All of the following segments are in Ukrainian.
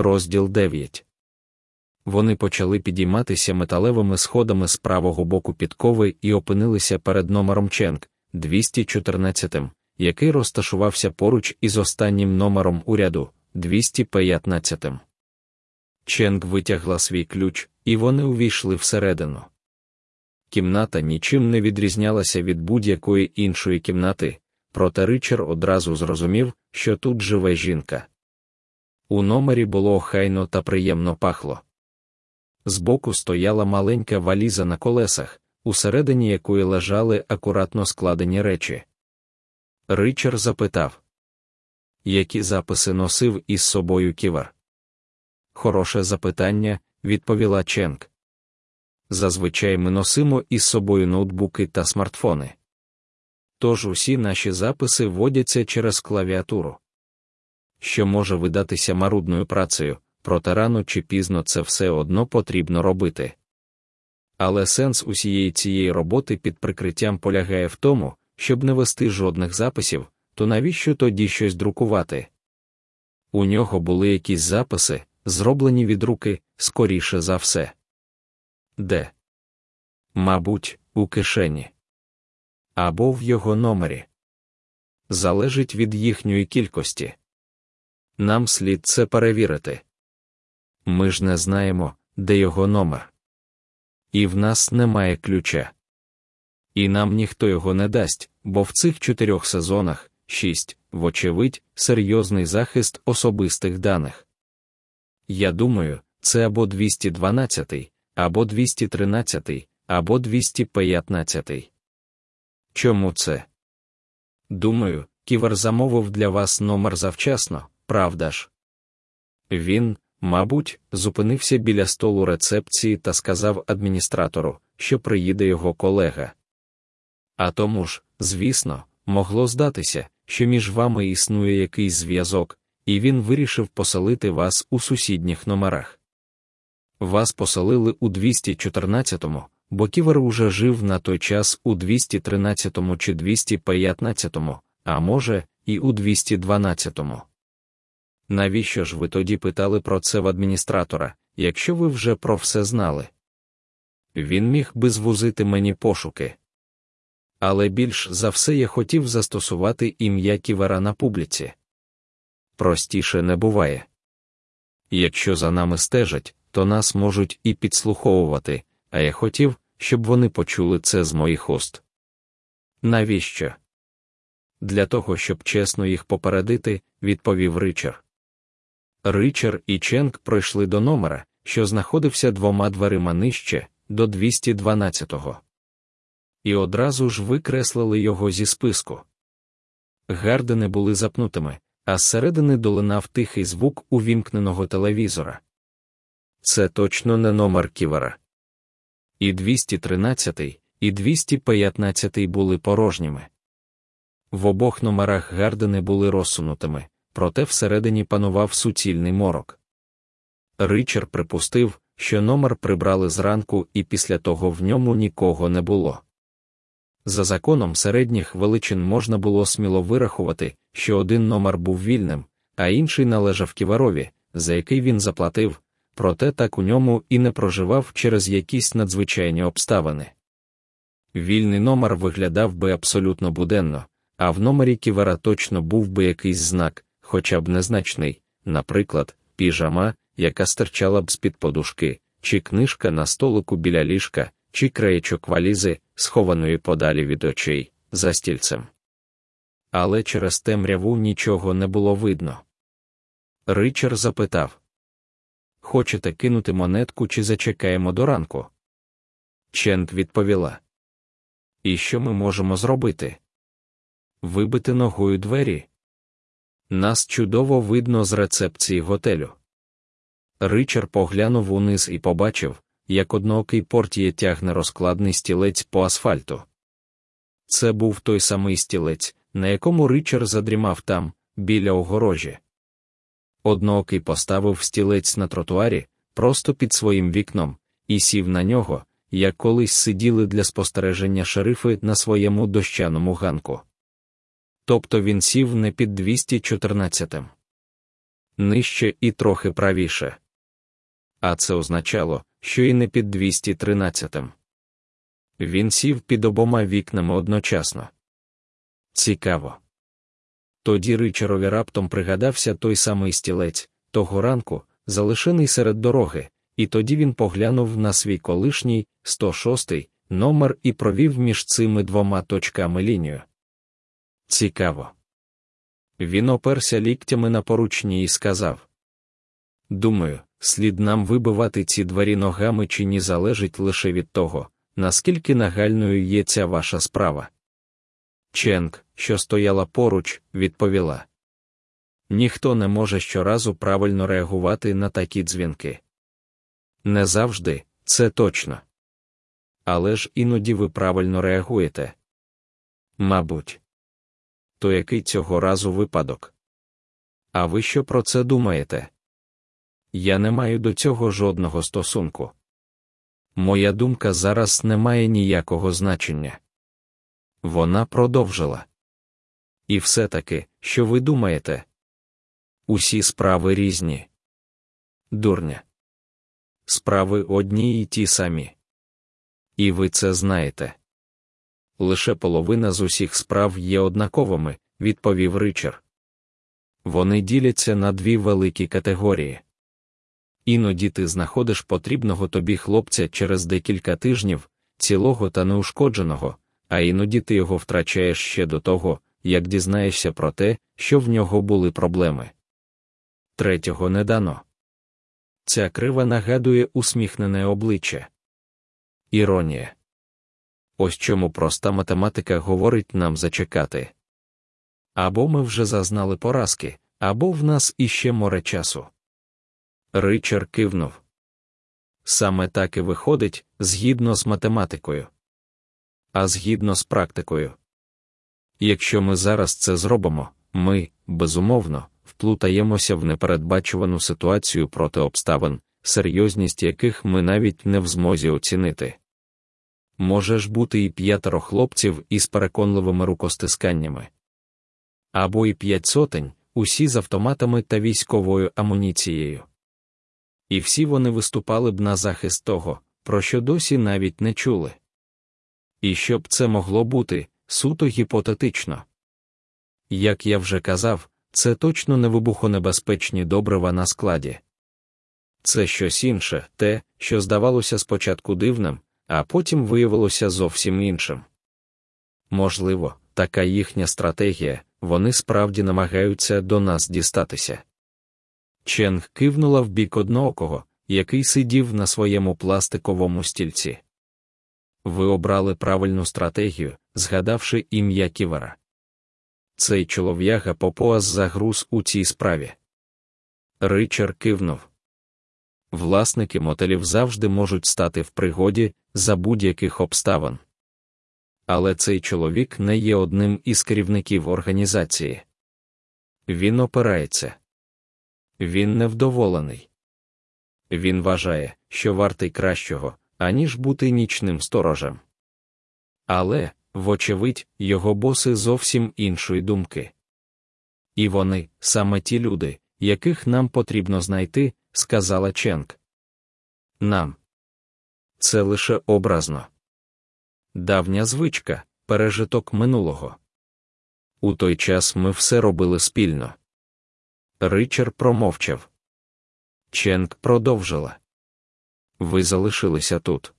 Розділ 9. Вони почали підійматися металевими сходами з правого боку підкови і опинилися перед номером Ченк 214, який розташувався поруч із останнім номером уряду 215. Ченк витягла свій ключ, і вони увійшли всередину. Кімната нічим не відрізнялася від будь-якої іншої кімнати, проте Ричар одразу зрозумів, що тут живе жінка. У номері було охайно та приємно пахло. Збоку стояла маленька валіза на колесах, усередині якої лежали акуратно складені речі. Ричар запитав, які записи носив із собою ківар. Хороше запитання, відповіла Ченк. Зазвичай ми носимо із собою ноутбуки та смартфони. Тож усі наші записи вводяться через клавіатуру. Що може видатися марудною працею, проте рано чи пізно це все одно потрібно робити. Але сенс усієї цієї роботи під прикриттям полягає в тому, щоб не вести жодних записів, то навіщо тоді щось друкувати? У нього були якісь записи, зроблені від руки, скоріше за все. Де? Мабуть, у кишені. Або в його номері. Залежить від їхньої кількості. Нам слід це перевірити. Ми ж не знаємо, де його номер. І в нас немає ключа. І нам ніхто його не дасть, бо в цих чотирьох сезонах шість, вочевидь, серйозний захист особистих даних. Я думаю, це або 212, або 213, або 215. Чому це? Думаю, ківер замовив для вас номер завчасно, правда ж? Він, мабуть, зупинився біля столу рецепції та сказав адміністратору, що приїде його колега. А тому ж, звісно, могло здатися, що між вами існує якийсь зв'язок, і він вирішив поселити вас у сусідніх номерах. Вас поселили у 214-му, бо ківер уже жив на той час у 213-му чи 215-му, а може, і у 212-му. Навіщо ж ви тоді питали про це в адміністратора, якщо ви вже про все знали? Він міг би звузити мені пошуки. Але більш за все я хотів застосувати ім'я ківера на публіці. Простіше не буває. Якщо за нами стежать, то нас можуть і підслуховувати, а я хотів, щоб вони почули це з моїх уст. Навіщо? Для того, щоб чесно їх попередити, відповів Ричар. Ричар і Ченк пройшли до номера, що знаходився двома дверима нижче, до 212-го. І одразу ж викреслили його зі списку. Гардени були запнутими, а зсередини долинав тихий звук увімкненого телевізора. Це точно не номер ківера. І 213, і 215 були порожніми. В обох номерах гардени були розсунутими, проте всередині панував суцільний морок. Ричард припустив, що номер прибрали зранку, і після того в ньому нікого не було. За законом середніх величин можна було сміло вирахувати, що один номер був вільним, а інший належав ківарові, за який він заплатив, проте так у ньому і не проживав через якісь надзвичайні обставини. Вільний номер виглядав би абсолютно буденно, а в номері ківера точно був би якийсь знак, хоча б незначний, наприклад, піжама, яка стирчала б з-під подушки, чи книжка на столику біля ліжка, чи краєчок валізи, схованої подалі від очей, за стільцем. Але через темряву нічого не було видно. Ричар запитав Хочете кинути монетку чи зачекаємо до ранку? Ченк відповіла. І що ми можемо зробити? Вибити ногою двері. Нас чудово видно з рецепції готелю. Ричар поглянув униз і побачив, як одноокий портіє тягне розкладний стілець по асфальту. Це був той самий стілець, на якому Ричар задрімав там, біля огорожі. Одноокий поставив стілець на тротуарі, просто під своїм вікном, і сів на нього, як колись сиділи для спостереження шерифи на своєму дощаному ганку. Тобто він сів не під 214-м. нижче і трохи правіше. А це означало, що і не під 213. Він сів під обома вікнами одночасно. Цікаво. Тоді Ричарові раптом пригадався той самий стілець, того ранку, залишений серед дороги, і тоді він поглянув на свій колишній 106 номер і провів між цими двома точками лінію. Цікаво. Він оперся ліктями на поручні і сказав: Думаю, слід нам вибивати ці двері ногами чи ні залежить лише від того, наскільки нагальною є ця ваша справа. Ченк, що стояла поруч, відповіла: Ніхто не може щоразу правильно реагувати на такі дзвінки. Не завжди, це точно. Але ж іноді ви правильно реагуєте. Мабуть, то який цього разу випадок? А ви що про це думаєте? Я не маю до цього жодного стосунку. Моя думка зараз не має ніякого значення. Вона продовжила. І все таки, що ви думаєте? Усі справи різні. Дурня. Справи одні і ті самі. І ви це знаєте. Лише половина з усіх справ є однаковими, відповів Ричард. Вони діляться на дві великі категорії. Іноді ти знаходиш потрібного тобі хлопця через декілька тижнів, цілого та неушкодженого, а іноді ти його втрачаєш ще до того, як дізнаєшся про те, що в нього були проблеми. Третього не дано. Ця крива нагадує усміхнене обличчя. Іронія. Ось чому проста математика говорить нам зачекати. Або ми вже зазнали поразки, або в нас іще море часу. Ричард кивнув. Саме так і виходить, згідно з математикою, а згідно з практикою. Якщо ми зараз це зробимо, ми, безумовно, вплутаємося в непередбачувану ситуацію проти обставин, серйозність яких ми навіть не в змозі оцінити. Може ж бути і п'ятеро хлопців із переконливими рукостисканнями. Або і п'ять сотень, усі з автоматами та військовою амуніцією. І всі вони виступали б на захист того, про що досі навіть не чули. І щоб це могло бути суто гіпотетично. Як я вже казав, це точно не вибухонебезпечні добрива на складі. Це щось інше, те, що здавалося спочатку дивним, а потім виявилося зовсім іншим. Можливо, така їхня стратегія, вони справді намагаються до нас дістатися. Ченг кивнула в бік одноокого, який сидів на своєму пластиковому стільці. Ви обрали правильну стратегію, згадавши ім'я Ківера. Цей чолов'яга попоас загруз у цій справі. Ричард кивнув. Власники мотелів завжди можуть стати в пригоді за будь-яких обставин. Але цей чоловік не є одним із керівників організації. Він опирається. Він невдоволений. Він вважає, що вартий кращого, аніж бути нічним сторожем. Але, вочевидь, його боси зовсім іншої думки. І вони саме ті люди, яких нам потрібно знайти, сказала Ченк. Нам. Це лише образно. Давня звичка, пережиток минулого. У той час ми все робили спільно. Ричард промовчав. Ченк продовжила. Ви залишилися тут.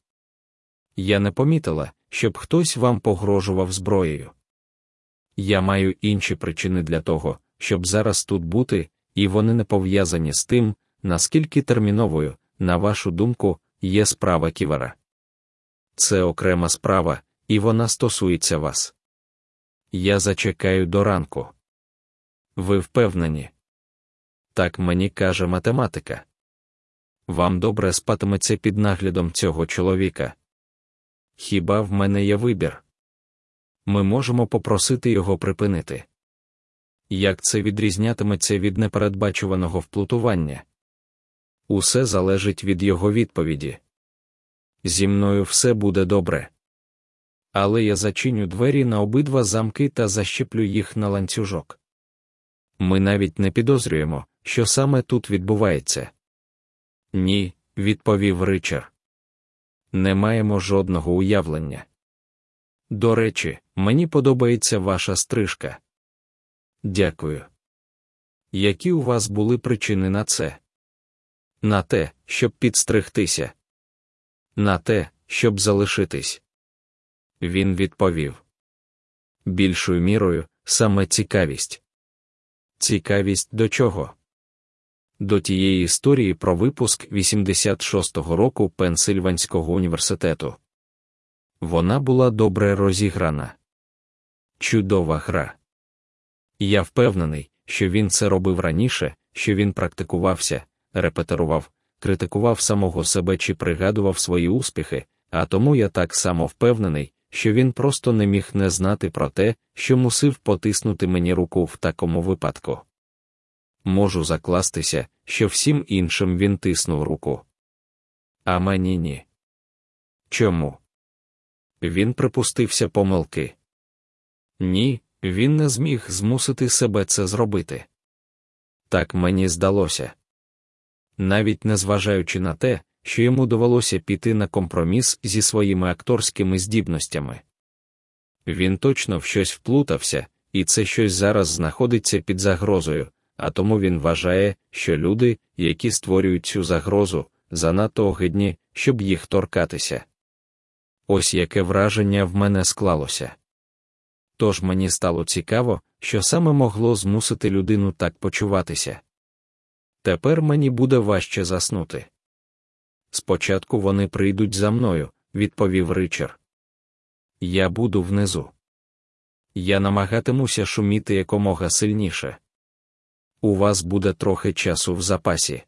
Я не помітила, щоб хтось вам погрожував зброєю. Я маю інші причини для того, щоб зараз тут бути, і вони не пов'язані з тим, наскільки терміновою, на вашу думку, є справа ківера. Це окрема справа, і вона стосується вас. Я зачекаю до ранку. Ви впевнені? Так мені каже математика. Вам добре спатиметься під наглядом цього чоловіка. Хіба в мене є вибір? Ми можемо попросити його припинити. Як це відрізнятиметься від непередбачуваного вплутування? Усе залежить від його відповіді. Зі мною все буде добре. Але я зачиню двері на обидва замки та защеплю їх на ланцюжок. Ми навіть не підозрюємо, що саме тут відбувається? Ні, відповів Ричар. Не маємо жодного уявлення. До речі, мені подобається ваша стрижка. Дякую. Які у вас були причини на це? На те, щоб підстригтися. На те, щоб залишитись. Він відповів. Більшою мірою саме цікавість. Цікавість до чого? До тієї історії про випуск 86-го року Пенсильванського університету. Вона була добре розіграна. Чудова гра. Я впевнений, що він це робив раніше, що він практикувався, репетирував, критикував самого себе чи пригадував свої успіхи, а тому я так само впевнений, що він просто не міг не знати про те, що мусив потиснути мені руку в такому випадку. Можу закластися, що всім іншим він тиснув руку. А мені ні. Чому? Він припустився помилки. Ні, він не зміг змусити себе це зробити. Так мені здалося. Навіть незважаючи на те, що йому довелося піти на компроміс зі своїми акторськими здібностями. Він точно в щось вплутався, і це щось зараз знаходиться під загрозою, а тому він вважає, що люди, які створюють цю загрозу, занадто огидні, щоб їх торкатися. Ось яке враження в мене склалося. Тож мені стало цікаво, що саме могло змусити людину так почуватися. Тепер мені буде важче заснути. Спочатку вони прийдуть за мною, відповів Ричард. Я буду внизу. Я намагатимуся шуміти якомога сильніше. У вас буде трохи часу в запасі.